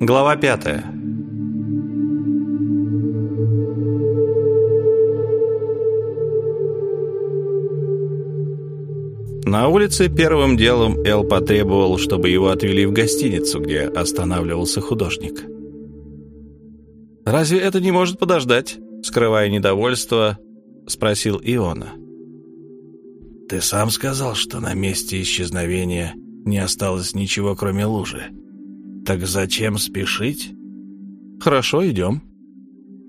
Глава пятая. На улице первым делом Эл потребовал, чтобы его отвели в гостиницу, где останавливался художник. «Разве это не может подождать?» Скрывая недовольство, спросил Иона. «Ты сам сказал, что на месте исчезновения не осталось ничего, кроме лужи. Так зачем спешить?» «Хорошо, идем».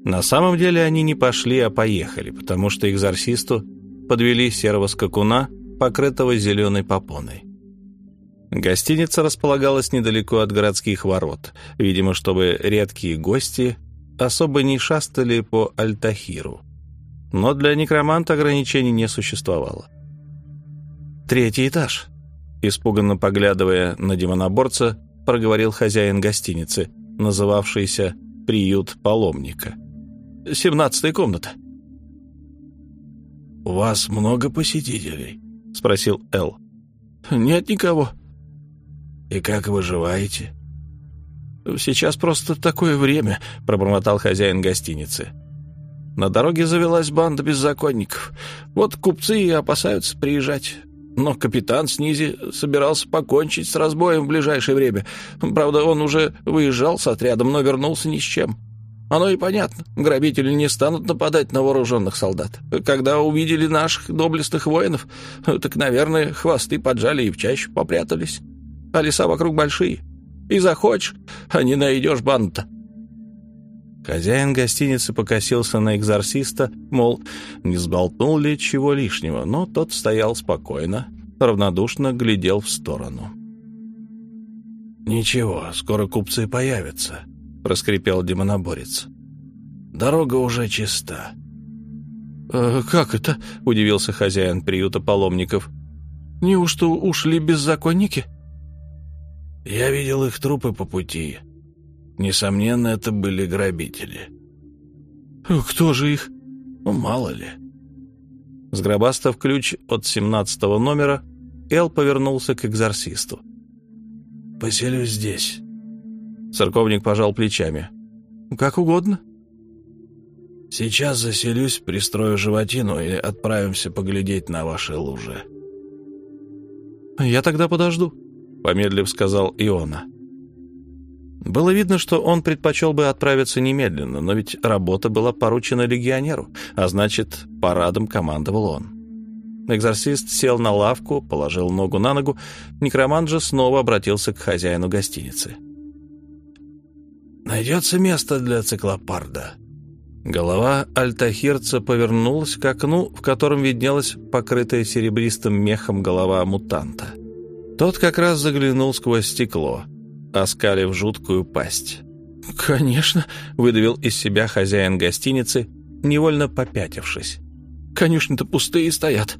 На самом деле они не пошли, а поехали, потому что экзорсисту подвели серого скакуна, покрытого зеленой попоной. Гостиница располагалась недалеко от городских ворот, видимо, чтобы редкие гости особо не шастали по Альтахиру. Но для некроманта ограничений не существовало. «Третий этаж», — испуганно поглядывая на демоноборца, проговорил хозяин гостиницы, называвшийся «Приют паломника». «Семнадцатая комната». «У вас много посетителей?» — спросил Эл. «Нет никого». «И как выживаете?» «Сейчас просто такое время», — пробормотал хозяин гостиницы. «На дороге завелась банда беззаконников. Вот купцы и опасаются приезжать. Но капитан Снизи собирался покончить с разбоем в ближайшее время. Правда, он уже выезжал с отрядом, но вернулся ни с чем. Оно и понятно. Грабители не станут нападать на вооруженных солдат. Когда увидели наших доблестных воинов, так, наверное, хвосты поджали и в чащу попрятались. А леса вокруг большие. И захочешь, а не найдешь банду Хозяин гостиницы покосился на экзорциста, мол, не сболтнул ли чего лишнего, но тот стоял спокойно, равнодушно глядел в сторону. «Ничего, скоро купцы появятся», — проскрипел демоноборец. «Дорога уже чиста». «Э, «Как это?» — удивился хозяин приюта паломников. «Неужто ушли беззаконники?» «Я видел их трупы по пути. Несомненно, это были грабители». «Кто же их?» «Ну, мало ли». Сгробастав ключ от семнадцатого номера, Эл повернулся к экзорсисту. «Поселюсь здесь». Церковник пожал плечами. «Как угодно». «Сейчас заселюсь, пристрою животину и отправимся поглядеть на ваши лужи». «Я тогда подожду», — помедлив сказал Иона. Было видно, что он предпочел бы отправиться немедленно, но ведь работа была поручена легионеру, а значит, парадом командовал он. Экзорцист сел на лавку, положил ногу на ногу, некромант же снова обратился к хозяину гостиницы. «Найдется место для циклопарда». Голова альтахирца повернулась к окну, в котором виднелась покрытая серебристым мехом голова мутанта. Тот как раз заглянул сквозь стекло, оскалив жуткую пасть. «Конечно», — выдавил из себя хозяин гостиницы, невольно попятившись. «Конюшни-то пустые стоят».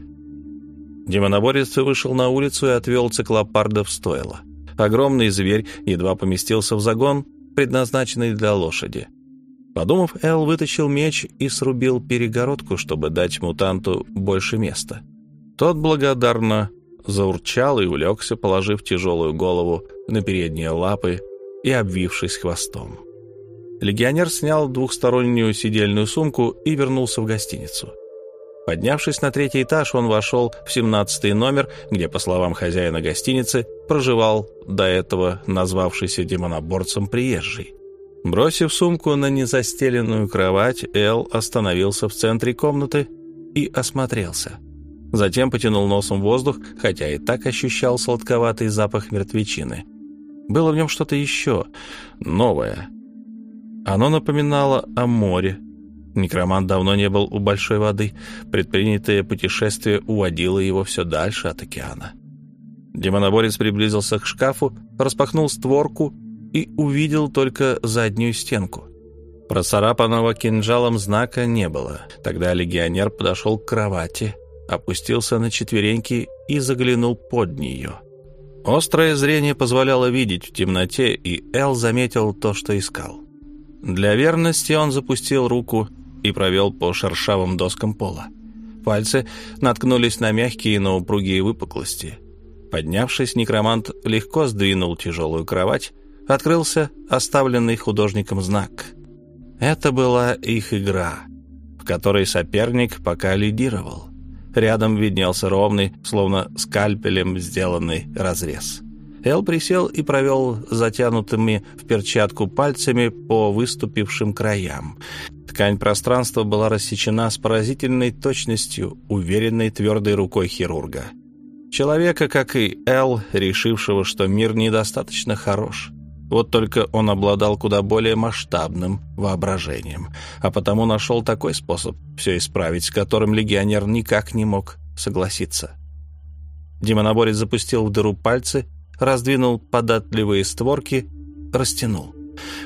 Демоноборец вышел на улицу и отвел циклопарда в стойло. Огромный зверь едва поместился в загон, предназначенный для лошади. Подумав, Эл вытащил меч и срубил перегородку, чтобы дать мутанту больше места. Тот благодарно заурчал и улегся, положив тяжелую голову на передние лапы и обвившись хвостом. Легионер снял двухстороннюю сидельную сумку и вернулся в гостиницу. Поднявшись на третий этаж, он вошел в семнадцатый номер, где, по словам хозяина гостиницы, проживал до этого назвавшийся демоноборцем приезжий. Бросив сумку на незастеленную кровать, Эл остановился в центре комнаты и осмотрелся. Затем потянул носом воздух, хотя и так ощущал сладковатый запах мертвечины. Было в нем что-то еще, новое. Оно напоминало о море. Некромант давно не был у большой воды. Предпринятое путешествие уводило его все дальше от океана. Демоноборец приблизился к шкафу, распахнул створку и увидел только заднюю стенку. Процарапанного кинжалом знака не было. Тогда легионер подошел к кровати — опустился на четвереньки и заглянул под нее. Острое зрение позволяло видеть в темноте, и Эл заметил то, что искал. Для верности он запустил руку и провел по шершавым доскам пола. Пальцы наткнулись на мягкие, но упругие выпуклости. Поднявшись, некромант легко сдвинул тяжелую кровать, открылся оставленный художником знак. Это была их игра, в которой соперник пока лидировал. Рядом виднелся ровный, словно скальпелем сделанный разрез. Эл присел и провел затянутыми в перчатку пальцами по выступившим краям. Ткань пространства была рассечена с поразительной точностью, уверенной твердой рукой хирурга. Человека, как и Эл, решившего, что мир недостаточно хорош. Вот только он обладал куда более масштабным воображением, а потому нашел такой способ все исправить, с которым легионер никак не мог согласиться. Демоноборец запустил в дыру пальцы, раздвинул податливые створки, растянул.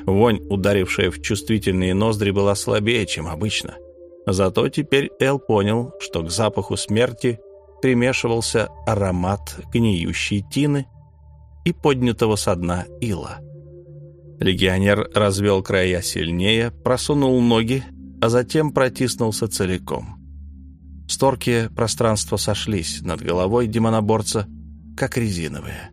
Вонь, ударившая в чувствительные ноздри, была слабее, чем обычно. Зато теперь Эл понял, что к запаху смерти примешивался аромат гниющей тины и поднятого со дна ила. Легионер развел края сильнее, просунул ноги, а затем протиснулся целиком. Сторки пространства сошлись над головой демоноборца, как резиновые.